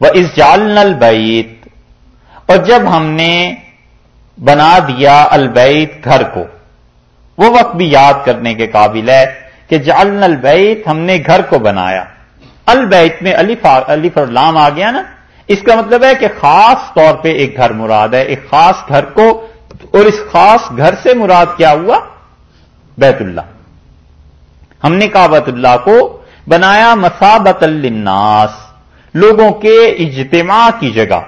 وہ اس جال البعید اور جب ہم نے بنا دیا البعید گھر کو، وہ وقت بھی یاد کرنے کے قابل ہے کہ جعلنا البیت ہم نے گھر کو بنایا۔ البیت میں علیف اور لام آ گیا نا؟ اس کا مطلب ہے کہ خاص طور پہ ایک گھر مراد ہے، ایک خاص گھر کو، اور اس خاص گھر سے مراد کیا ہوا؟ بیت اللہ۔ ہم نے کابت اللہ کو بنایا مسابت الناس لوگوں کے اجتماع کی جگہ،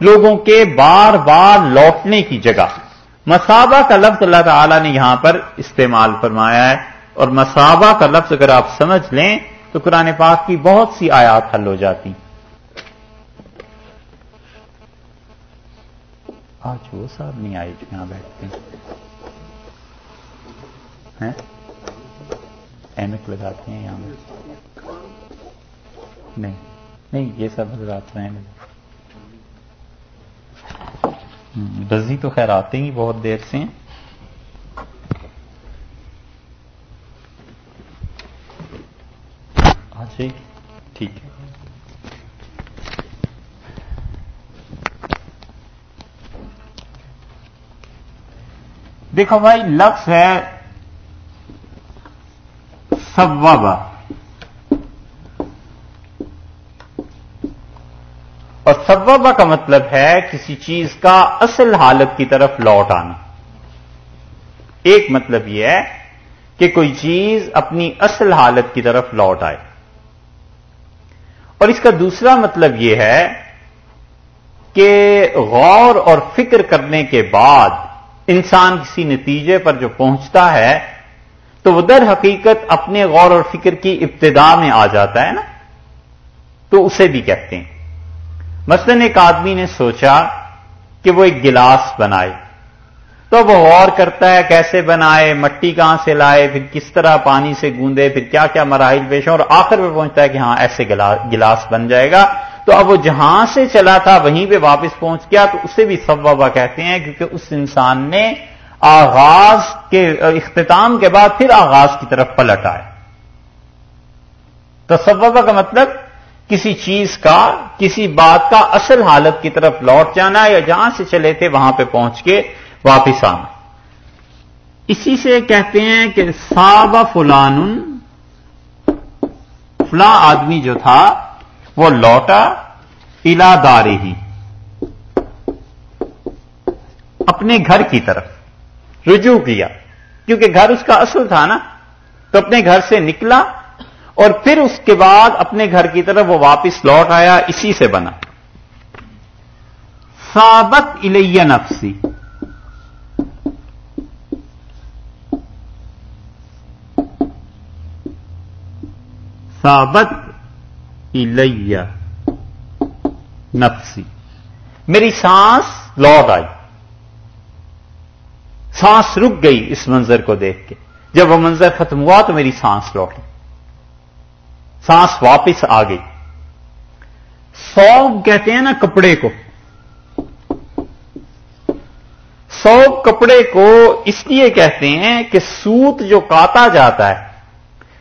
لوگوں کے بار بار لوٹنے کی جگہ۔ مسابہ کا لفظ اللہ تعالی نے یہاں پر استعمال فرمایا ہے۔ اور مسابہ کا لفظ اگر آپ سمجھ لیں، تو قرآن پاک کی بہت سی آیات حل ہو جاتی۔ آج وہ صاحب نہیں آئے جو یہاں بیٹھتے ہیں۔ ایمک لگاتے ہیں یہاں۔ نہیں۔ نہیں، یہ سب حضرات ہیں۔ بزی تو خیر آتے ہی بہت دیر سے ہیں۔ ٹھیک ہے۔ دیکھو بھائی، لفظ ہے سبابا اور کا مطلب ہے کسی چیز کا اصل حالت کی طرف لوٹ آنا۔ ایک مطلب یہ ہے کہ کوئی چیز اپنی اصل حالت کی طرف لوٹ آئے۔ اور اس کا دوسرا مطلب یہ ہے کہ غور اور فکر کرنے کے بعد انسان کسی نتیجے پر جو پہنچتا ہے، تو وہ در حقیقت اپنے غور اور فکر کی ابتدا میں آ جاتا ہے نا۔ تو اسے بھی کہتے ہیں۔ مثلاً ایک آدمی نے سوچا کہ وہ ایک گلاس بنائے تو وہ غور کرتا ہے کیسے بنائے، مٹی کہاں سے لائے، پھر کس طرح پانی سے گوندے، پھر کیا کیا مراحل پیش اور آخر میں پہنچتا ہے کہ ہاں ایسے گلاس بن جائے گا۔ تو اب وہ جہاں سے چلا تھا، وہیں پہ واپس پہنچ گیا، تو اسے بھی سبابا کہتے ہیں کیونکہ اس انسان نے آغاز کے، اختتام کے بعد پھر آغاز کی طرف پلٹ آئے۔ تو کا مطلب کسی چیز کا، کسی بات کا اصل حالت کی طرف لوٹ جانا یا جہاں سے چلے تھے وہاں پہ پہنچ کے واپس آنا۔ اسی سے کہتے ہیں کہ صاب فلان فلاں آدمی جو تھا، وہ لوٹا الا دار ہی اپنے گھر کی طرف رجوع کیا۔ کیونکہ گھر اس کا اصل تھا نا، تو اپنے گھر سے نکلا اور پھر اس کے بعد اپنے گھر کی طرف وہ واپس لوٹ آیا، اسی سے بنا۔ سابت الیہ نفسی۔ ثابت الیہ نفسی۔ میری سانس لوٹ آئی۔ سانس رک گئی اس منظر کو دیکھ کے۔ جب وہ منظر ختم ہوا تو میری سانس لوٹ سانس واپس آ گئی۔ سوگ کہتے ہیں نا کپڑے کو۔ سوگ کپڑے کو اس لیے کہتے ہیں کہ سوت جو کاتا جاتا ہے،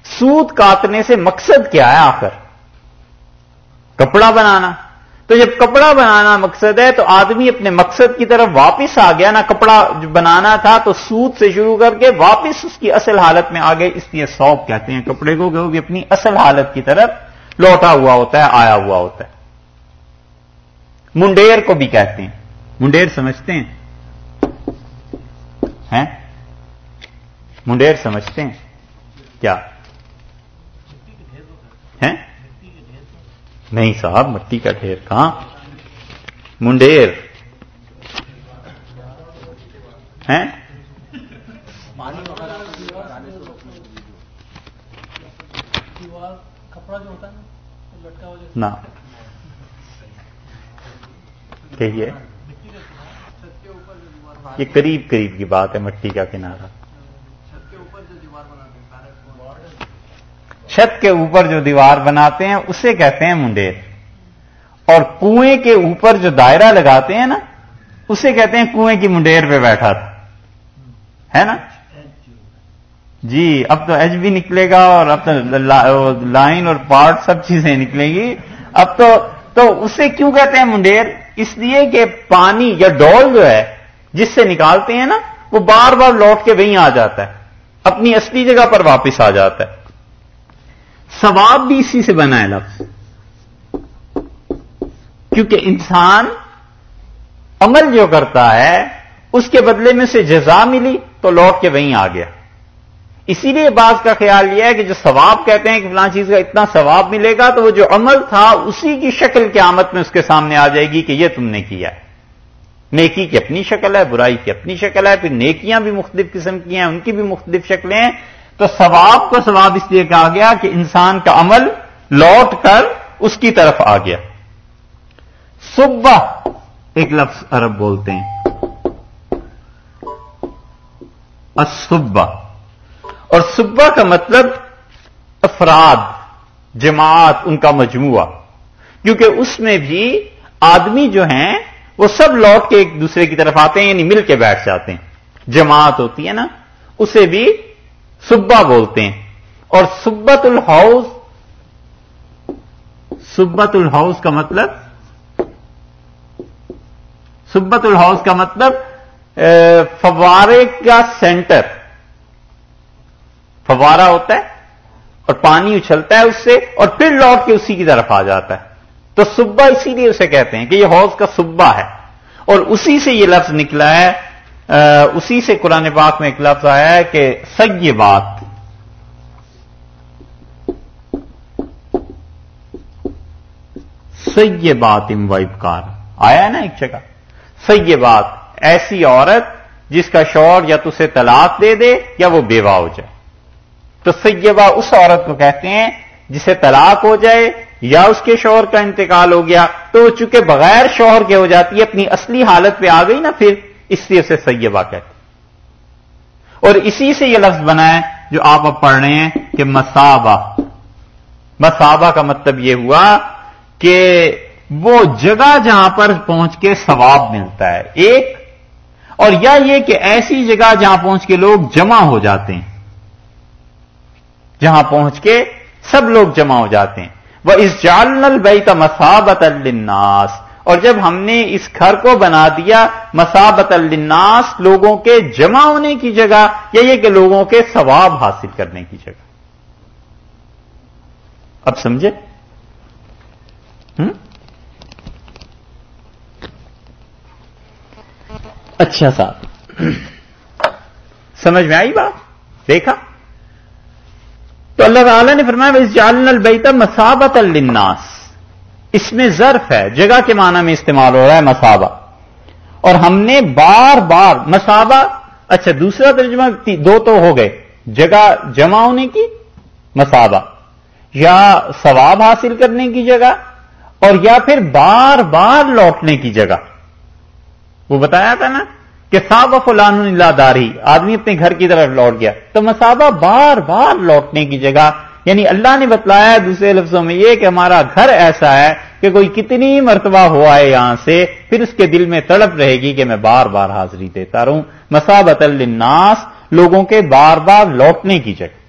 سوت کاٹنے سے مقصد کیا ہے آخر؟ کپڑا بنانا۔ تو جب کپڑا بنانا مقصد ہے تو آدمی اپنے مقصد کی طرف واپس آ گیا نا، کپڑا بنانا تھا تو سوت سے شروع کر کے واپس اس کی اصل حالت میں آ گئے۔ اس لیے سوپ کہتے ہیں کپڑے کو کہ وہ بھی اپنی اصل حالت کی طرف لوٹا ہوا ہوتا ہے، آیا ہوا ہوتا ہے۔ منڈیر کو بھی کہتے ہیں۔ منڈیر سمجھتے ہیں؟ منڈیر سمجھتے ہیں؟ کیا؟ نہیں صاحب، مٹی کا ڈھیر کہاں؟ منڈیر۔ ہیں؟ نہ۔ کہیے یہ قریب قریب کی بات ہے مٹی کا کنارہ۔ چھت کے اوپر جو دیوار بناتے ہیں، اسے کہتے ہیں منڈیر۔ اور کنویں کے اوپر جو دائرہ لگاتے ہیں نا، اسے کہتے ہیں کنویں کی منڈیر پہ بیٹھا تھا۔ ہے نا؟ جی اب تو ایچ بھی نکلے گا اور اب تو لائن اور پارٹ سب چیزیں نکلیں گی۔ اب تو تو اسے کیوں کہتے ہیں منڈیر؟ اس لیے کہ پانی یا ڈول جو ہے، جس سے نکالتے ہیں نا، وہ بار بار لوٹ کے وہیں آ جاتا ہے۔ اپنی اصلی جگہ پر واپس آ جاتا ہے۔ ثواب بھی اسی سے بنا ہے لفظ۔ کیونکہ انسان عمل جو کرتا ہے، اس کے بدلے میں سے جزا ملی تو لوٹ کے وہیں آ گیا۔ اسی لیے بعض کا خیال یہ ہے کہ جو ثواب کہتے ہیں کہ فلاں چیز کا اتنا ثواب ملے گا تو وہ جو عمل تھا، اسی کی شکل کے آمد میں اس کے سامنے آ جائے گی کہ یہ تم نے کیا ہے۔ نیکی کی اپنی شکل ہے، برائی کی اپنی شکل ہے، پھر نیکیاں بھی مختلف قسم کی ہیں، ان کی بھی مختلف شکلیں ہیں۔ تو ثواب کو ثواب اس لیے کہا گیا کہ انسان کا عمل لوٹ کر اس کی طرف آ گیا۔ صبح ایک لفظ عرب بولتے ہیں۔ صبح اور صبح کا مطلب افراد، جماعت، ان کا مجموعہ۔ کیونکہ اس میں بھی آدمی جو ہیں، وہ سب لوٹ کے ایک دوسرے کی طرف آتے ہیں یعنی مل کے بیٹھ جاتے ہیں۔ جماعت ہوتی ہے نا، اسے بھی صبح بولتے ہیں۔ اور سبت الحاؤس سبت الحاؤس کا مطلب؟ سبت الحاؤس کا مطلب فوارے کا سینٹر۔ فوارہ ہوتا ہے اور پانی اچھلتا ہے اس سے اور پھر لوٹ کے اسی کی طرف آ جاتا ہے۔ تو صبح اسی لیے اسے کہتے ہیں کہ یہ حوض کا صبح ہے۔ اور اسی سے یہ لفظ نکلا ہے اسی سے قرآن پاک میں ایک لفظ آیا ہے کہ سگ بات۔ سی بات ام وائبکار آیا ہے نا ایک جگہ؟ سی بات، ایسی عورت جس کا شور یا تو اسے طلاق دے دے یا وہ بیوہ ہو جائے۔ تو سیبہ اس عورت کو کہتے ہیں جسے طلاق ہو جائے یا اس کے شوہر کا انتقال ہو گیا۔ تو چونکہ بغیر شوہر کے ہو جاتی ہے، اپنی اصلی حالت پہ آ گئی نا پھر۔ اس لیے اسے سیبہ کہتے اور اسی سے یہ لفظ بنا ہے جو آپ اب پڑھ رہے ہیں کہ مسابہ۔ مسابہ کا مطلب یہ ہوا کہ وہ جگہ جہاں پر پہنچ کے ثواب ملتا ہے، ایک، اور یا یہ کہ ایسی جگہ جہاں پہنچ کے لوگ جمع ہو جاتے ہیں۔ جہاں پہنچ کے سب لوگ جمع ہو جاتے ہیں۔ وہ اس جال بئی کا مسابت الناس اور جب ہم نے اس گھر کو بنا دیا مسابت الناس لوگوں کے جمع ہونے کی جگہ، یا یہ کہ لوگوں کے ثواب حاصل کرنے کی جگہ۔ اب سمجھے؟ اچھا صاحب۔ سمجھ میں آئی بات؟ دیکھا؟ تو اللہ تعالیٰ نے فرمایا اس جالن البیتا مسابت الناس اس میں ظرف ہے، جگہ کے معنی میں استعمال ہو رہا ہے مسابہ اور ہم نے بار بار مسابہ اچھا دوسرا ترجمہ دو تو ہو گئے۔ جگہ جمع ہونے کی مسابہ یا ثواب حاصل کرنے کی جگہ، اور یا پھر بار بار لوٹنے کی جگہ۔ وہ بتایا تھا نا کہ صاحب فلان اللہ داری، آدمی اپنے گھر کی طرف لوٹ گیا۔ تو مسابہ بار بار لوٹنے کی جگہ یعنی اللہ نے بتلایا دوسرے لفظوں میں یہ کہ ہمارا گھر ایسا ہے کہ کوئی کتنی مرتبہ ہوا ہے یہاں سے، پھر اس کے دل میں تڑپ رہے گی کہ میں بار بار حاضری دیتا رہوں۔ مسابت الناس لوگوں کے بار بار لوٹنے کی جگہ۔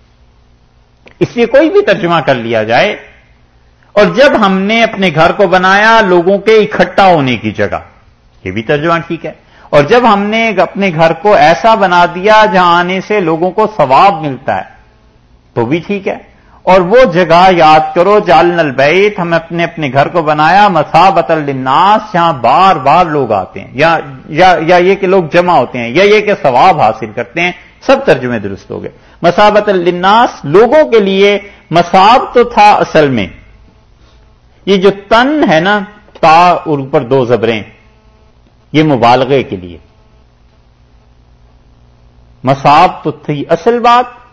اس لیے کوئی بھی ترجمہ کر لیا جائے۔ اور جب ہم نے اپنے گھر کو بنایا، لوگوں کے اکٹھا ہونے کی جگہ۔ یہ بھی ترجمہ ٹھیک ہے۔ اور جب ہم نے اپنے گھر کو ایسا بنا دیا جہاں آنے سے لوگوں کو ثواب ملتا ہے، تو بھی ٹھیک ہے۔ اور وہ جگہ یاد کرو جال البیت ہم اپنے اپنے گھر کو بنایا مسابت الناس جہاں بار بار لوگ آتے ہیں یا یا, یا یہ کہ لوگ جمع ہوتے ہیں یا یہ کہ ثواب حاصل کرتے ہیں سب ترجمے درست ہو گئے۔ مسابت الناس لوگوں کے لیے مساب تو تھا اصل میں۔ یہ جو تن ہے نا تا اور اوپر دو زبریں یہ مبالغے کے لیے۔ مساب تو تھی اصل بات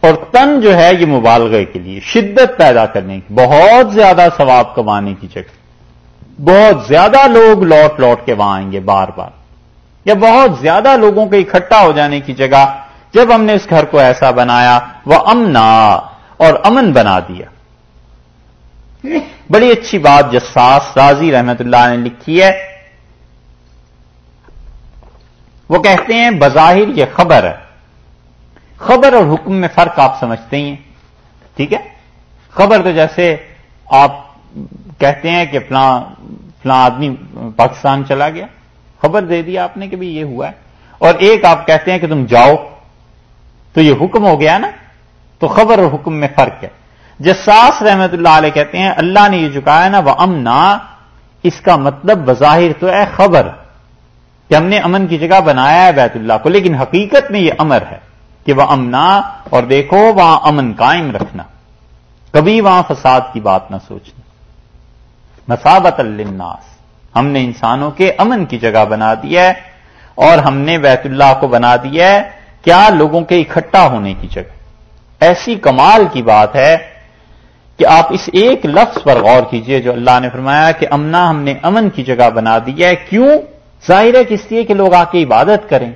اور تن جو ہے یہ مبالغے کے لیے، شدت پیدا کرنے کی، بہت زیادہ ثواب کمانے کی جگہ. بہت زیادہ لوگ لوٹ لوٹ کے وہاں آئیں گے بار بار. یا بہت زیادہ لوگوں کے اکٹھا ہو جانے کی جگہ، جب ہم نے اس گھر کو ایسا بنایا، وہ امنا، اور امن بنا دیا. بڑی اچھی بات جساس راضی رحمت اللہ نے لکھی ہے. وہ کہتے ہیں، بظاہر یہ خبر ہے خبر اور حکم میں فرق آپ سمجھتے ہی ہیں۔ ٹھیک ہے؟ خبر تو جیسے آپ کہتے ہیں کہ فلاں فلاں آدمی پاکستان چلا گیا۔ خبر دے دی آپ نے کہ بھی یہ ہوا ہے۔ اور ایک آپ کہتے ہیں کہ تم جاؤ۔ تو یہ حکم ہو گیا نا؟ تو خبر اور حکم میں فرق ہے۔ جساس رحمت اللہ علیہ کہتے ہیں، اللہ نے یہ چکایا نا وہ امنا اس کا مطلب بظاہر تو ہے خبر کہ ہم نے امن کی جگہ بنایا ہے بیت اللہ کو، لیکن حقیقت میں یہ امر ہے۔ کہ وہ امنا اور دیکھو وہاں امن قائم رکھنا۔ کبھی وہاں فساد کی بات نہ سوچنا۔ مسابت الناس ہم نے انسانوں کے امن کی جگہ بنا دیا ہے اور ہم نے بیت اللہ کو بنا دیا ہے کیا لوگوں کے اکٹھا ہونے کی جگہ۔ ایسی کمال کی بات ہے کہ آپ اس ایک لفظ پر غور کیجیے جو اللہ نے فرمایا کہ امنا ہم نے امن کی جگہ بنا دیا ہے۔ کیوں؟ ظاہر ہے کس لیے کہ لوگ آ کے عبادت کریں۔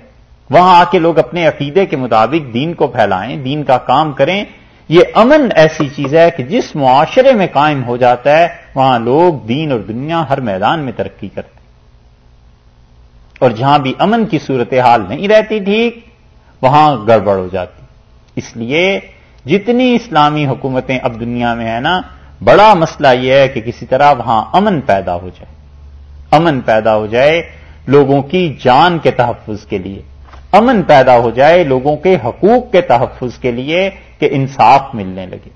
وہاں آ کے لوگ اپنے عقیدے کے مطابق دین کو پھیلائیں، دین کا کام کریں۔ یہ امن ایسی چیز ہے کہ جس معاشرے میں قائم ہو جاتا ہے، وہاں لوگ دین اور دنیا ہر میدان میں ترقی کرتے ہیں۔ اور جہاں بھی امن کی صورتحال نہیں رہتی ٹھیک، وہاں گڑبڑ ہو جاتی۔ اس لیے جتنی اسلامی حکومتیں اب دنیا میں ہیں نا، بڑا مسئلہ یہ ہے کہ کسی طرح وہاں امن پیدا ہو جائے۔ امن پیدا ہو جائے لوگوں کی جان کے تحفظ کے لیے۔ امن پیدا ہو جائے لوگوں کے حقوق کے تحفظ کے لیے کہ انصاف ملنے لگے۔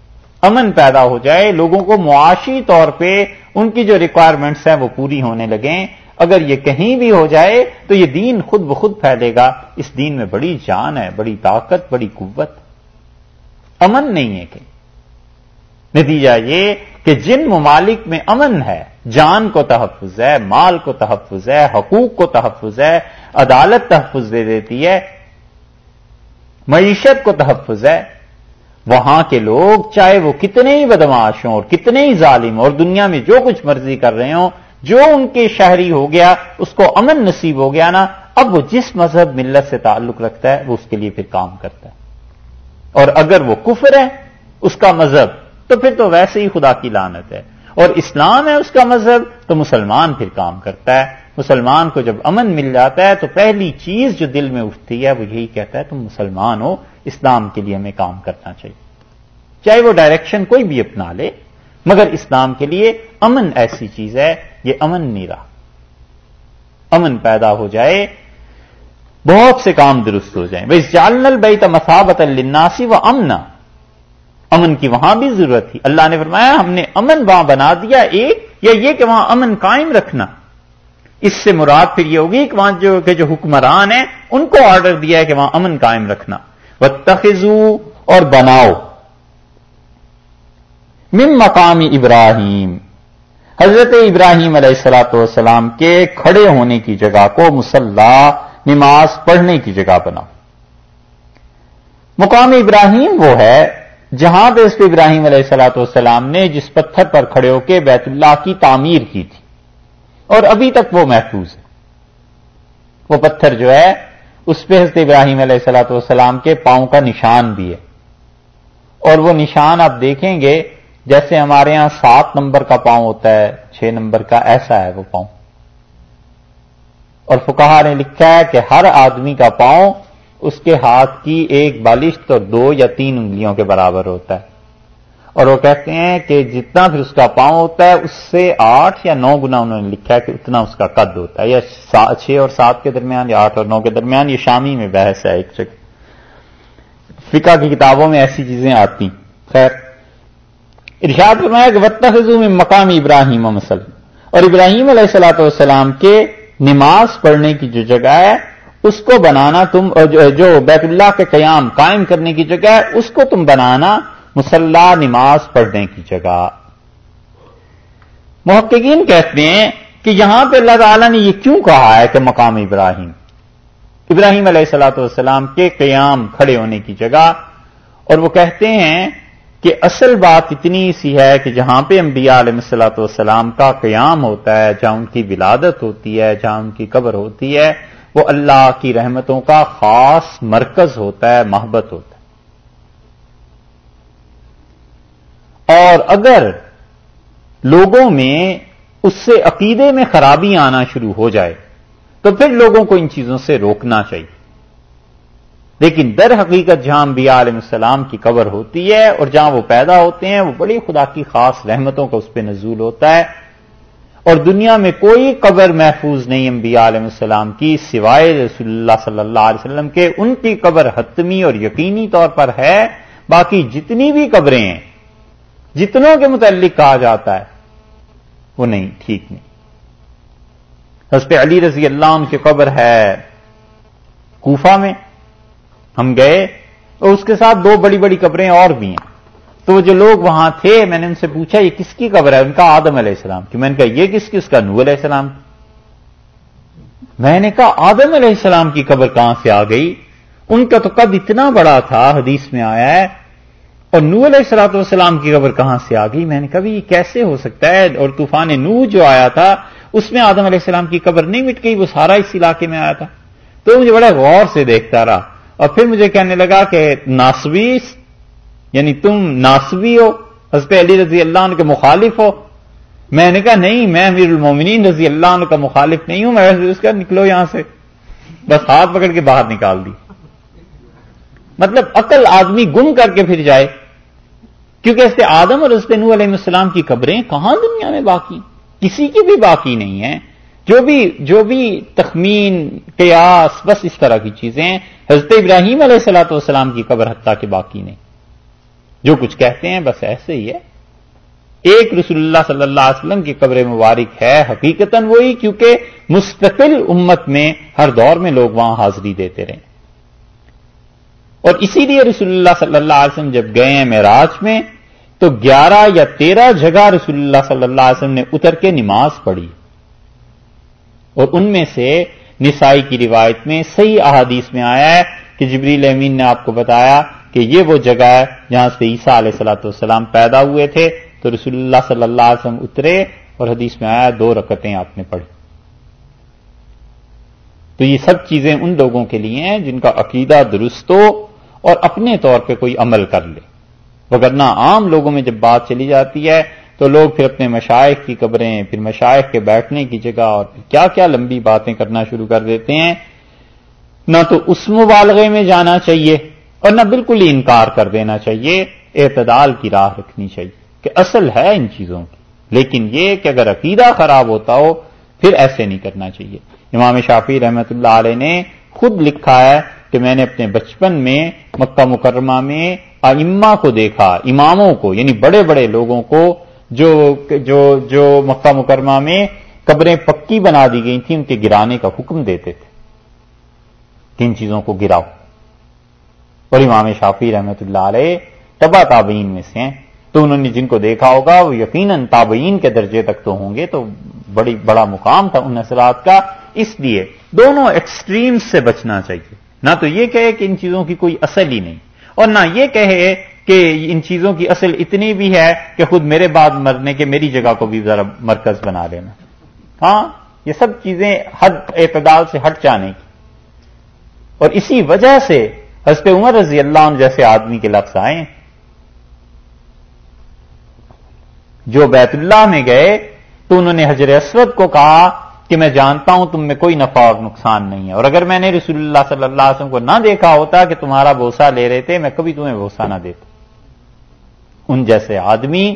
امن پیدا ہو جائے لوگوں کو معاشی طور پہ ان کی جو ریکوائرمنٹس ہیں وہ پوری ہونے لگیں۔ اگر یہ کہیں بھی ہو جائے تو یہ دین خود بخود پھیلے گا۔ اس دین میں بڑی جان ہے، بڑی طاقت، بڑی قوت۔ امن نہیں ہے کہ۔ نتیجہ یہ کہ جن ممالک میں امن ہے جان کو تحفظ ہے، مال کو تحفظ ہے، حقوق کو تحفظ ہے، عدالت تحفظ دے دیتی ہے، معیشت کو تحفظ ہے۔ وہاں کے لوگ چاہے وہ کتنے ہی بدماش ہوں اور کتنے ہی ظالم اور دنیا میں جو کچھ مرضی کر رہے ہوں، جو ان کے شہری ہو گیا، اس کو امن نصیب ہو گیا نا، اب وہ جس مذہب ملت سے تعلق رکھتا ہے، وہ اس کے لیے پھر کام کرتا ہے۔ اور اگر وہ کفر ہے، اس کا مذہب، تو پھر تو ویسے ہی خدا کی لانت ہے۔ اور اسلام ہے اس کا مذہب، تو مسلمان پھر کام کرتا ہے۔ مسلمان کو جب امن مل جاتا ہے، تو پہلی چیز جو دل میں اٹھتی ہے، وہ یہی کہتا ہے، تم مسلمان ہو، اسلام کے لیے ہمیں کام کرنا چاہیے۔ چاہے وہ ڈائریکشن کوئی بھی اپنا لے، مگر اسلام کے لیے امن ایسی چیز ہے، یہ امن نہیں رہا۔ امن پیدا ہو جائے، بہت سے کام درست ہو جائیں۔ بھائی جالنل بھائی مسابت الناسی و امنا امن کی وہاں بھی ضرورت تھی۔ اللہ نے فرمایا، ہم نے امن وہاں بنا دیا، ایک یا یہ کہ وہاں امن قائم رکھنا۔ اس سے مراد پھر یہ ہوگی کہ وہاں جو کہ جو حکمران ہیں، ان کو آرڈر دیا ہے کہ وہاں امن قائم رکھنا۔ وہ تخذو اور بناؤ۔ من مقام ابراہیم حضرت ابراہیم علیہ السلاۃ والسلام کے کھڑے ہونے کی جگہ کو مسلح نماز پڑھنے کی جگہ بنا مقام ابراہیم وہ ہے جہاں پہ اس پہ ابراہیم علیہ السلاۃ والسلام نے جس پتھر پر کھڑے ہو کے بیت اللہ کی تعمیر کی تھی، اور ابھی تک وہ محفوظ ہے۔ وہ پتھر جو ہے، اس پہ حضرت ابراہیم علیہ السلاۃ والسلام کے پاؤں کا نشان بھی ہے۔ اور وہ نشان آپ دیکھیں گے، جیسے ہمارے ہاں سات نمبر کا پاؤں ہوتا ہے، چھ نمبر کا ایسا ہے وہ پاؤں۔ اور فکہ نے لکھا ہے کہ ہر آدمی کا پاؤں اس کے ہاتھ کی ایک بالشت اور دو یا تین انگلیوں کے برابر ہوتا ہے۔ اور وہ کہتے ہیں کہ جتنا پھر اس کا پاؤں ہوتا ہے، اس سے آٹھ یا نو گنا انہوں نے لکھا ہے کہ اتنا اس کا قد ہوتا ہے۔ یا چھ اور سات کے درمیان، یا آٹھ اور نو کے درمیان، یہ شامی میں بحث ہے ایک جگہ۔ فقہ کی کتابوں میں ایسی چیزیں آتی خیر۔ ارشاد فرمایا کہ وط میں مقام ابراہیم مسل اور ابراہیم علیہ السلاۃ والسلام کے نماز پڑھنے کی جو جگہ ہے اس کو بنانا تم، جو بیت اللہ کے قیام قائم کرنے کی جگہ ہے، اس کو تم بنانا مسلح نماز پڑھنے کی جگہ۔ محققین کہتے ہیں کہ یہاں پہ اللہ تعالیٰ نے یہ کیوں کہا ہے کہ مقام ابراہیم؟ ابراہیم علیہ السلاۃ والسلام کے قیام کھڑے ہونے کی جگہ، اور وہ کہتے ہیں کہ اصل بات اتنی سی ہے کہ جہاں پہ انبیاء علیہ السلاۃ والسلام کا قیام ہوتا ہے، جہاں ان کی ولادت ہوتی ہے، جہاں ان کی قبر ہوتی ہے وہ اللہ کی رحمتوں کا خاص مرکز ہوتا ہے، محبت ہوتا ہے۔ اور اگر لوگوں میں اس سے عقیدے میں خرابی آنا شروع ہو جائے، تو پھر لوگوں کو ان چیزوں سے روکنا چاہیے۔ لیکن در حقیقت جہاں انبیاء علیہ السلام کی قبر ہوتی ہے اور جہاں وہ پیدا ہوتے ہیں، وہ بڑی خدا کی خاص رحمتوں کا اس پہ نزول ہوتا ہے۔ اور دنیا میں کوئی قبر محفوظ نہیں انبیاء علیہ السلام کی، سوائے رسول اللہ صلی اللہ علیہ وسلم کے۔ ان کی قبر حتمی اور یقینی طور پر ہے، باقی جتنی بھی قبریں ہیں، جتنوں کے متعلق کہا جاتا ہے، وہ نہیں، ٹھیک نہیں۔ حسب علی رضی اللہ عنہ کی قبر ہے کوفہ میں۔ ہم گئے اور اس کے ساتھ دو بڑی بڑی قبریں اور بھی ہیں۔ تو جو لوگ وہاں تھے، میں نے ان سے پوچھا، یہ کس کی قبر ہے؟ ان کا آدم علیہ السلام کی۔ میں نے کہا، یہ کس کس کا نو علیہ السلام میں نے کہا، آدم علیہ السلام کی قبر کہاں سے آ گئی؟ ان کا تو قد اتنا بڑا تھا، حدیث میں آیا ہے۔ اور نو علیہ السلاط والسلام کی قبر کہاں سے آ گئی؟ میں نے کہا یہ کیسے ہو سکتا ہے؟ اور طوفان نو جو آیا تھا، اس میں آدم علیہ السلام کی قبر نہیں مٹ گئی، وہ سارا اس علاقے میں آیا تھا۔ تو مجھے بڑا غور سے دیکھتا رہا۔ اور پھر مجھے کہنے لگا کہ ناسویس یعنی تم ناسوی ہو، حضرت علی رضی اللہ عنہ کے مخالف ہو۔ میں نے کہا، نہیں، میں امیر المومنین رضی اللہ عنہ کا مخالف نہیں ہوں، میں اس کا نکلو یہاں سے۔ بس ہاتھ پکڑ کے باہر نکال دی۔ مطلب عقل آدمی گم کر کے پھر جائے۔ کیونکہ اس آدم اور اس نو علیہ السلام کی قبریں کہاں دنیا میں باقی کسی کی بھی باقی نہیں ہے جو بھی جو بھی تخمین، قیاس، بس اس طرح کی چیزیں حضرت ابراہیم علیہ السلاۃ والسلام کی قبر حتیٰ کے باقی نہیں۔ جو کچھ کہتے ہیں بس ایسے ہی ہے۔ ایک رسول اللہ صلی اللہ علیہ وسلم کی قبر مبارک ہے حقیقت وہی، کیونکہ مستقل امت میں ہر دور میں لوگ وہاں حاضری دیتے رہے۔ اور اسی لیے رسول اللہ صلی اللہ علیہ وسلم جب گئے ہیں معراج میں، تو گیارہ یا تیرہ جگہ رسول اللہ صلی اللہ علیہ وسلم نے اتر کے نماز پڑھی۔ اور ان میں سے نسائی کی روایت میں صحیح احادیث میں آیا ہے کہ جبریل امین نے آپ کو بتایا کہ یہ وہ جگہ ہے جہاں سے عیسیٰ علیہ صلاۃ والسلام پیدا ہوئے تھے، تو رسول اللہ صلی اللہ علیہ وسلم اترے اور حدیث میں آیا، دو رکتیں آپ نے پڑھی۔ تو یہ سب چیزیں ان لوگوں کے لیے ہیں جن کا عقیدہ درست ہو اور اپنے طور پہ کوئی عمل کر لے۔ وگرنہ عام لوگوں میں جب بات چلی جاتی ہے، تو لوگ پھر اپنے مشائق کی قبریں، پھر مشائق کے بیٹھنے کی جگہ اور کیا کیا لمبی باتیں کرنا شروع کر دیتے ہیں۔ نہ تو اس مبالغے میں جانا چاہیے۔ اور نہ بالکل ہی انکار کر دینا چاہیے، اعتدال کی راہ رکھنی چاہیے کہ اصل ہے ان چیزوں کی۔ لیکن یہ کہ اگر عقیدہ خراب ہوتا ہو، پھر ایسے نہیں کرنا چاہیے۔ امام شافی رحمت اللہ علیہ نے خود لکھا ہے کہ میں نے اپنے بچپن میں مکہ مکرمہ میں ائمہ کو دیکھا، اماموں کو یعنی بڑے بڑے لوگوں کو جو جو جو مکہ مکرمہ میں قبریں پکی بنا دی گئی تھیں، ان کے گرانے کا حکم دیتے تھے کن چیزوں کو گراؤ۔ اور امام شافی رحمت اللہ علیہ تبا تابعین میں سے ہیں۔ تو انہوں نے جن کو دیکھا ہوگا، وہ یقیناً تابعین کے درجے تک تو ہوں گے۔ تو بڑی بڑا مقام تھا ان اثرات کا۔ اس لیے دونوں ایکسٹریم سے بچنا چاہیے۔ نہ تو یہ کہے کہ ان چیزوں کی کوئی اصل ہی نہیں۔ اور نہ یہ کہے کہ ان چیزوں کی اصل اتنی بھی ہے کہ خود میرے بعد مرنے کے میری جگہ کو بھی ذرا مرکز بنا لینا۔ ہاں یہ سب چیزیں حد اعتدال سے ہٹ جانے کی۔ اور اسی وجہ سے حضرت عمر رضی اللہ عنہ جیسے آدمی کے لفظ آئے جو بیت اللہ میں گئے تو انہوں نے حضر اسود کو کہا کہ میں جانتا ہوں تم میں کوئی نفع اور نقصان نہیں ہے۔ اور اگر میں نے رسول اللہ صلی اللہ علیہ وسلم کو نہ دیکھا ہوتا کہ تمہارا بوسا لے رہے تھے، میں کبھی تمہیں بوسا نہ دیتا۔ ان جیسے آدمی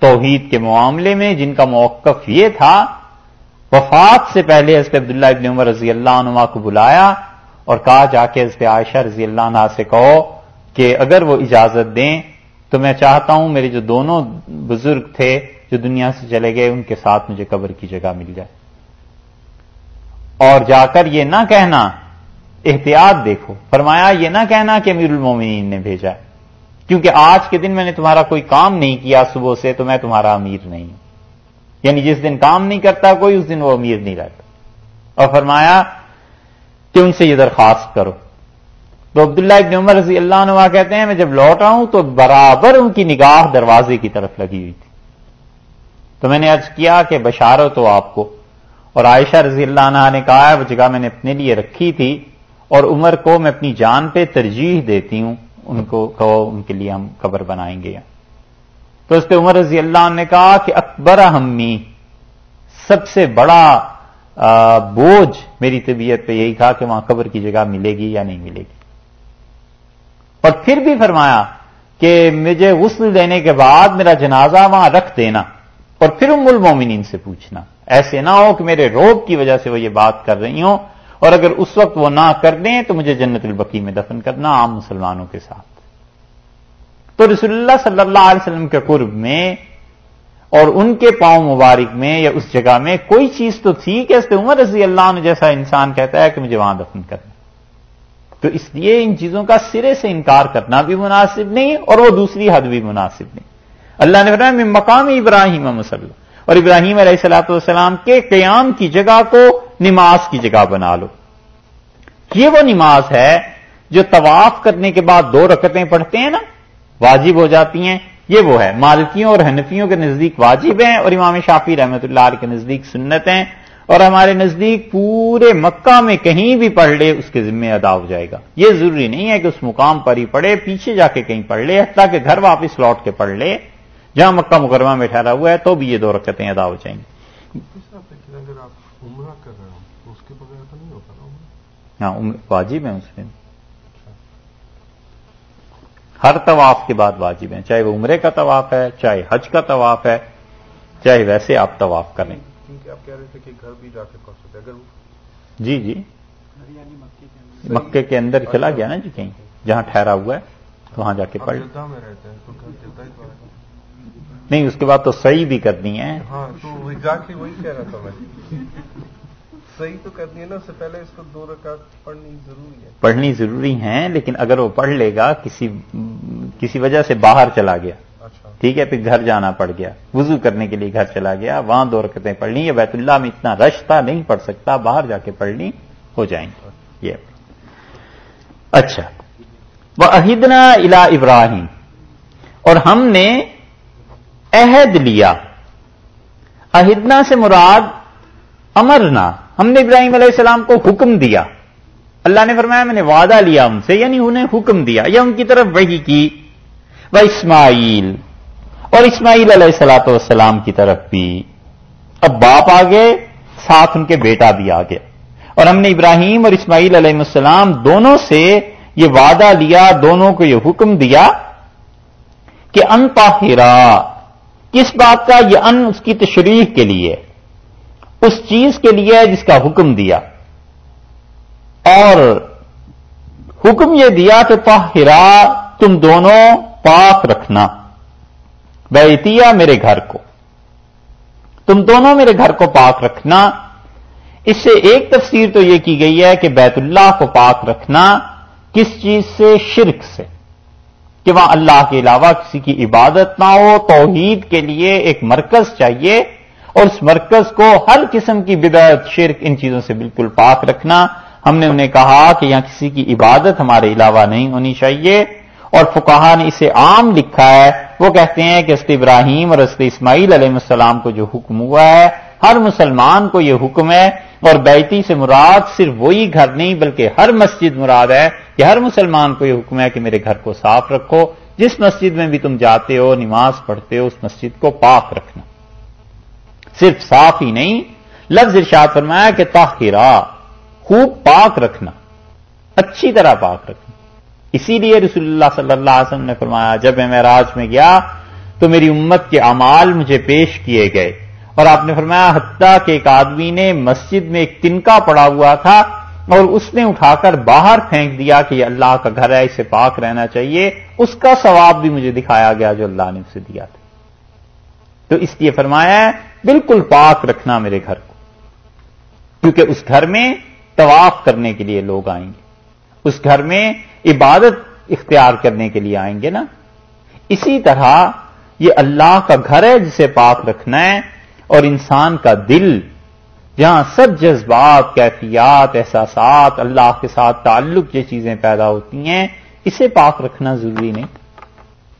توحید کے معاملے میں جن کا موقف یہ تھا، وفات سے پہلے حضرت عبداللہ ابن عمر رضی اللہ عنہ کو بلایا اور کہا جا کے حضرت عائشہ رضی اللہ عنہ سے کہو کہ اگر وہ اجازت دیں تو میں چاہتا ہوں میرے جو دونوں بزرگ تھے جو دنیا سے چلے گئے ان کے ساتھ مجھے قبر کی جگہ مل جائے۔ اور جا کر یہ نہ کہنا، احتیاط دیکھو۔ فرمایا، یہ نہ کہنا کہ امیر المومنین نے بھیجا کیونکہ آج کے دن میں نے تمہارا کوئی کام نہیں کیا، صبح سے تو میں تمہارا امیر نہیں ہوں۔ یعنی جس دن کام نہیں کرتا، کوئی اس دن وہ امیر نہیں رہتا۔ اور فرمایا کہ ان سے یہ درخواست کرو۔ تو عبداللہ ابن عمر رضی اللہ عنہ کہتے ہیں، میں جب لوٹ آؤں تو برابر ان کی نگاہ دروازے کی طرف لگی ہوئی تھی۔ تو میں نے ارض کیا کہ بشارت ہو آپ کو۔ اور عائشہ رضی اللہ عنہ نے کہا ہے وہ جگہ میں نے اپنے لیے رکھی تھی اور عمر کو میں اپنی جان پہ ترجیح دیتی ہوں۔ ان کو کہو، ان کے لیے ہم قبر بنائیں گے۔ تو اس پہ عمر رضی اللہ عنہ نے کہا کہ اکبر ہمی سب سے بڑا بوجھ میری طبیعت پہ یہی تھا کہ وہاں قبر کی جگہ ملے گی یا نہیں ملے گی۔ اور پھر بھی فرمایا کہ مجھے غسل دینے کے بعد میرا جنازہ وہاں رکھ دینا اور پھر ام المومنین سے پوچھنا۔ ایسے نہ ہو کہ میرے روگ کی وجہ سے وہ یہ بات کر رہی ہوں اور اگر اس وقت وہ نہ کر دیں تو مجھے جنت البقی میں دفن کرنا عام مسلمانوں کے ساتھ۔ تو رسول اللہ صلی اللہ علیہ وسلم کے قرب میں اور ان کے پاؤں مبارک میں یا اس جگہ میں کوئی چیز تو تھی کہ اس عمر رضی اللہ عنہ جیسا انسان کہتا ہے کہ مجھے وہاں دفن کرنا تو اس لیے ان چیزوں کا سرے سے انکار کرنا بھی مناسب نہیں اور وہ دوسری حد بھی مناسب نہیں۔ اللہ نے فرمایا میں مقام ابراہیم مسلم اور ابراہیم علیہ السلاۃ والسلام کے قیام کی جگہ کو نماز کی جگہ بنا لو۔ یہ وہ نماز ہے جو طواف کرنے کے بعد دو رکتیں پڑھتے ہیں نا، واجب ہو جاتی ہیں یہ وہ ہے مالکیوں اور حنفیوں کے نزدیک واجب ہیں اور امام شافی رحمت اللہ علیہ کے نزدیک سنت ہیں اور ہمارے نزدیک پورے مکہ میں کہیں بھی پڑھ لے اس کے ذمے ادا ہو جائے گا۔ یہ ضروری نہیں ہے کہ اس مقام پر ہی پڑھے پیچھے جا کے کہیں پڑھ لے حتیٰ کہ گھر واپس لوٹ کے پڑھ لے۔ جہاں مکہ مکرمہ میں ٹھہرا ہوا ہے تو بھی یہ دو رکعتیں ادا ہو جائیں گی۔ ہاں واجب ہے اس میں۔ ہر طواف کے بعد واجب ہیں۔ چاہے وہ عمرے کا طواف ہے چاہے حج کا طواف ہے چاہے ویسے آپ طواف کریں آپ کہہ رہے تھے کہ گھر بھی جا کے پڑھ سکتے اگر جی جی۔ مکے کے اندر۔ چلا گیا نا جی کہیں؟ جہاں ٹھہرا ہوا ہے تو وہاں جا کے پڑھ۔ نہیں اس کے بعد تو صحیح بھی کرنی ہے۔ ہاں تو وہی کہہ رہا تھا میں۔ صحیح تو کرنی ہے نا اس سے پہلے اس کو دو رکعت پڑھنی ضروری ہے۔ پڑھنی ضروری ہے لیکن اگر وہ پڑھ لے گا کسی کسی وجہ سے باہر چلا گیا۔ ٹھیک ہے پھر گھر جانا پڑ گیا۔ وضو کرنے کے لیے گھر چلا گیا۔ وہاں دو رکتیں پڑھ لی یا بیت اللہ میں اتنا رش تھا نہیں پڑھ سکتا باہر جا کے پڑھ لی ہو جائیں گے۔ یہ۔ اچھا۔ وہ عہدنا الا ابراہیم اور ہم نے عہد لیا۔ عہدنا سے مراد امرنا۔ ہم نے ابراہیم علیہ السلام کو حکم دیا۔ اللہ نے فرمایا میں نے وعدہ لیا ان سے یعنی انہیں حکم دیا۔ یا ان کی طرف وہی کی۔ وہ اسماعیل اور اسماعیل علیہ السلاۃ والسلام کی طرف بھی۔ اب باپ آ گئے، ساتھ ان کے بیٹا بھی آ گیا۔ اور ہم نے ابراہیم اور اسماعیل علیہ السلام دونوں سے یہ وعدہ لیا، دونوں کو یہ حکم دیا کہ ان طاہرا کس بات کا یہ ان اس کی تشریح کے لیے، اس چیز کے لیے جس کا حکم دیا۔ اور حکم یہ دیا کہ طاہرا، تم دونوں پاک رکھنا۔ بیتیا میرے گھر کو۔ تم دونوں میرے گھر کو پاک رکھنا۔ اس سے ایک تفسیر تو یہ کی گئی ہے کہ بیت اللہ کو پاک رکھنا کس چیز سے؟ شرک سے۔ کہ وہاں اللہ کے علاوہ کسی کی عبادت نہ ہو، توحید کے لیے ایک مرکز چاہیے اور اس مرکز کو ہر قسم کی بدعت، شرک، ان چیزوں سے بالکل پاک رکھنا۔ ہم نے انہیں کہا کہ یہاں کسی کی عبادت ہمارے علاوہ نہیں ہونی چاہیے۔ اور فکاہ نے اسے عام لکھا ہے۔ وہ کہتے ہیں کہ است ابراہیم اور است اسماعیل علیہ السلام کو جو حکم ہوا ہے، ہر مسلمان کو یہ حکم ہے اور بیتی سے مراد صرف وہی گھر نہیں، بلکہ ہر مسجد مراد ہے کہ ہر مسلمان کو یہ حکم ہے کہ میرے گھر کو صاف رکھو۔ جس مسجد میں بھی تم جاتے ہو، نماز پڑھتے ہو، اس مسجد کو پاک رکھنا۔ صرف صاف ہی نہیں، لفظ ارشاد فرمایا کہ تاخیرہ خوب پاک رکھنا، اچھی طرح پاک رکھنا۔ اسی لیے رسول اللہ صلی اللہ علیہ وسلم نے فرمایا، جب میں راج میں گیا تو میری امت کے امال مجھے پیش کیے گئے۔ اور آپ نے فرمایا، حتیٰ کہ ایک آدمی نے مسجد میں ایک تنکا پڑا ہوا تھا اور اس نے اٹھا کر باہر پھینک دیا کہ یہ اللہ کا گھر ہے، اسے پاک رہنا چاہیے۔ اس کا ثواب بھی مجھے دکھایا گیا جو اللہ نے اسے دیا تھا۔ تو اس لیے فرمایا، بالکل پاک رکھنا میرے گھر کو۔ کیونکہ اس گھر میں طواف کرنے کے لیے لوگ آئیں گے۔ اس گھر میں عبادت اختیار کرنے کے لیے آئیں گے نا؟ اسی طرح یہ اللہ کا گھر ہے جسے پاک رکھنا ہے اور انسان کا دل، جہاں سب جذبات، کیفیات، احساسات، اللہ کے ساتھ تعلق یہ چیزیں پیدا ہوتی ہیں، اسے پاک رکھنا ضروری نہیں۔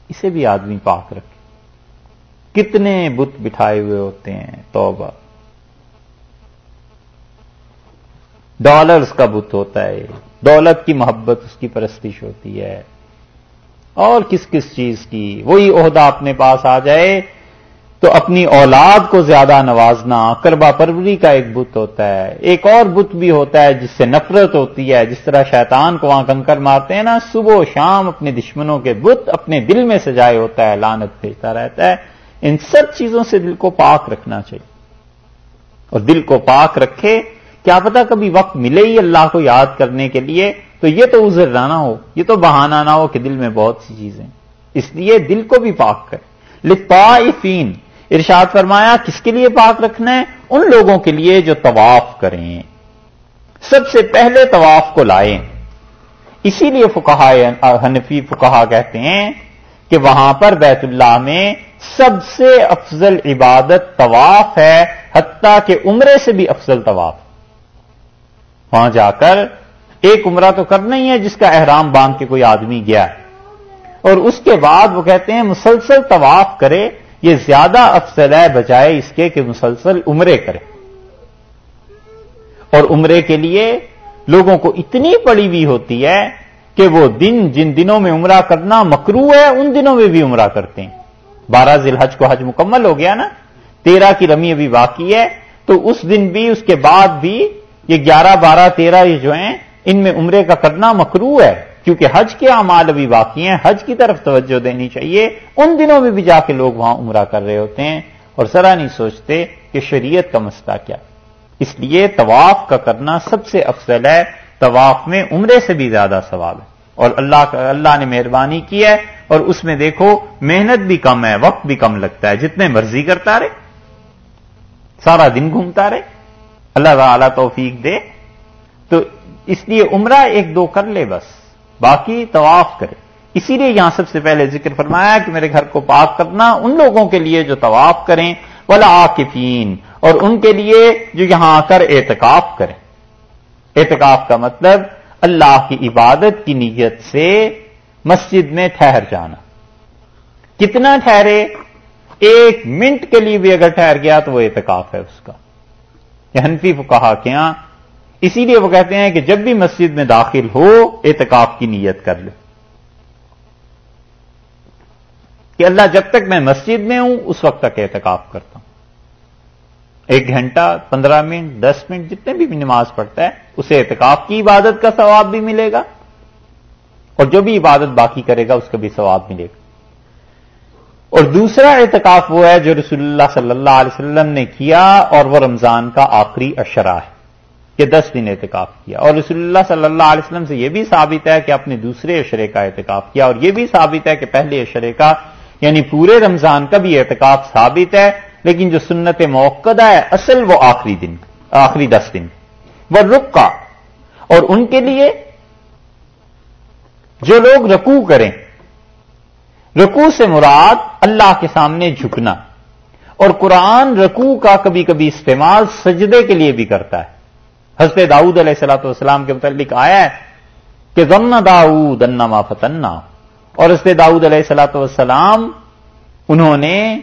اسے بھی آدمی پاک رکھے۔ کتنے بت بٹھائے ہوئے ہوتے ہیں، توبہ۔ ڈالرز کا بت ہوتا ہے۔ دولت کی محبت اس کی پرستش ہوتی ہے۔ اور کس کس چیز کی؟ وہی عہدہ اپنے پاس آ جائے تو اپنی اولاد کو زیادہ نوازنا کربا پروری کا ایک بت ہوتا ہے۔ ایک اور بت بھی ہوتا ہے جس سے نفرت ہوتی ہے۔ جس طرح شیطان کو وہاں کنکر مارتے ہیں نا، صبح و شام اپنے دشمنوں کے بت اپنے دل میں سجائے ہوتا ہے لانت بھیجتا رہتا ہے۔ ان سب چیزوں سے دل کو پاک رکھنا چاہیے۔ اور دل کو پاک رکھے کیا پتا کبھی وقت ملے ہی اللہ کو یاد کرنے کے لیے، تو یہ تو ازر نہ ہو، یہ تو بہانہ نہ ہو کہ دل میں بہت سی چیزیں۔ اس لیے دل کو بھی پاک کرے لطائفین ارشاد فرمایا، کس کے لیے پاک رکھنا ہے؟ ان لوگوں کے لیے جو طواف کریں۔ سب سے پہلے طواف کو لائیں۔ اسی لیے فکہ حنفی فکہ کہتے ہیں کہ وہاں پر بیت اللہ میں سب سے افضل عبادت طواف ہے، حتیٰ کہ عمرے سے بھی افضل طواف۔ وہاں جا کر ایک عمرہ تو کرنا ہی ہے، جس کا احرام باندھ کے کوئی آدمی گیا ہے۔ اور اس کے بعد وہ کہتے ہیں، مسلسل طواف کرے، یہ زیادہ افضل ہے بجائے اس کے کہ مسلسل عمرے کرے۔ اور عمرے کے لیے لوگوں کو اتنی پڑی ہوئی ہوتی ہے کہ وہ دن جن دنوں میں عمرہ کرنا مکرو ہے، ان دنوں میں بھی عمرہ کرتے ہیں۔ بارہ ذیل حج کو حج مکمل ہو گیا نا، تیرہ کی رمی ابھی باقی ہے، تو اس دن بھی، اس کے بعد بھی یہ گیارہ، بارہ، تیرہ یہ جو ہیں، ان میں عمرے کا کرنا مکرو ہے، کیونکہ حج کے اعمال ابھی باقی ہیں، حج کی طرف توجہ دینی چاہیے۔ ان دنوں میں بھی جا کے لوگ وہاں عمرہ کر رہے ہوتے ہیں اور ذرا نہیں سوچتے کہ شریعت کا مسئلہ کیا۔ اس لیے طواف کا کرنا سب سے افضل ہے۔ طواف میں عمرے سے بھی زیادہ ثواب ہے۔ اور اللہ اللہ نے مہربانی کی ہے اور اس میں دیکھو، محنت بھی کم ہے، وقت بھی کم لگتا ہے۔ جتنے مرضی کرتا رہے، سارا دن گھومتا رہے۔ اللہ تعالی توفیق دے، تو اس لیے عمرہ ایک دو کر لے بس، باقی طواف کرے۔ اسی لیے یہاں سب سے پہلے ذکر فرمایا کہ میرے گھر کو پاک کرنا ان لوگوں کے لیے جو طواف کریں، ولا آکفین اور ان کے لیے جو یہاں آ کر اعتکاف کریں۔ اعتکاف کا مطلب اللہ کی عبادت کی نیت سے مسجد میں ٹھہر جانا۔ کتنا ٹھہرے؟ ایک منٹ کے لیے بھی اگر ٹھہر گیا تو وہ اعتکاف ہے اس کا۔ یہ حنفی کو کہا کیا ہاں، اسی لیے وہ کہتے ہیں کہ جب بھی مسجد میں داخل ہو، اعتکاف کی نیت کر لے۔ کہ اللہ جب تک میں مسجد میں ہوں، اس وقت تک اعتکاف کرتا ہوں۔ ایک گھنٹہ، پندرہ منٹ، دس منٹ، جتنے بھی نماز پڑھتا ہے، اسے اعتکاف کی عبادت کا ثواب بھی ملے گا۔ اور جو بھی عبادت باقی کرے گا، اس کا بھی ثواب ملے گا۔ اور دوسرا اعتکاف وہ ہے جو رسول اللہ صلی اللہ علیہ وسلم نے کیا اور وہ رمضان کا آخری اشرا ہے کہ دس دن اعتکاف کیا اور رسول اللہ صلی اللہ علیہ وسلم سے یہ بھی ثابت ہے کہ اپنے دوسرے اشرے کا اعتکاف کیا اور یہ بھی ثابت ہے کہ پہلے اشرے کا یعنی پورے رمضان کا بھی اعتکاف ثابت ہے لیکن جو سنت موقع ہے اصل وہ آخری دن، آخری دس دن۔ وہ رک کا اور ان کے لیے جو لوگ رکوع کریں، رکوع سے مراد اللہ کے سامنے جھکنا اور قرآن رکوع کا کبھی کبھی استعمال سجدے کے لیے بھی کرتا ہے۔ حضرت داؤد علیہ السلاۃ والسلام کے متعلق آیا ہے کہ ضم داؤد انما فتنا۔ اور حضرت داؤد علیہ السلاۃ والسلام انہوں نے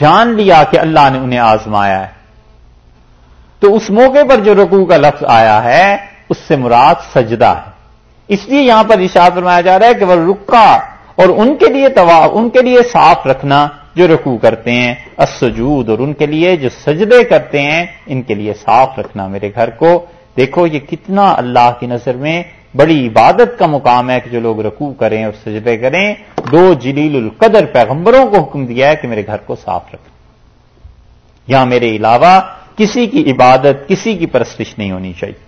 جان لیا کہ اللہ نے انہیں آزمایا ہے۔ تو اس موقع پر جو رکوع کا لفظ آیا ہے، اس سے مراد سجدہ ہے۔ اس لیے یہاں پر اشاد فرمایا جا رہا ہے کہ وہ رکا اور ان کے لیے ان کے لیے صاف رکھنا جو رکوع کرتے ہیں، السجود، اور ان کے لیے جو سجدے کرتے ہیں، ان کے لیے صاف رکھنا میرے گھر کو۔ دیکھو، یہ کتنا اللہ کی نظر میں بڑی عبادت کا مقام ہے کہ جو لوگ رکوع کریں اور سجدے کریں۔ دو جلیل القدر پیغمبروں کو حکم دیا ہے کہ میرے گھر کو صاف رکھنا یہاں میرے علاوہ کسی کی عبادت، کسی کی پرستش نہیں ہونی چاہیے۔